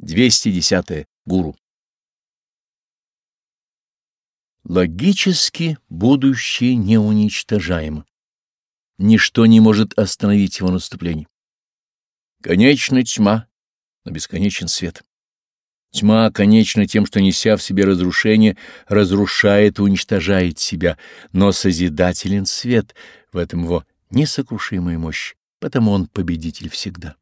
210. -е. Гуру. Логически будущее неуничтожаемо. Ничто не может остановить его наступление. Конечна тьма, но бесконечен свет. Тьма конечна тем, что, неся в себе разрушение, разрушает и уничтожает себя, но созидателен свет, в этом его несокрушимая мощь, потому он победитель всегда.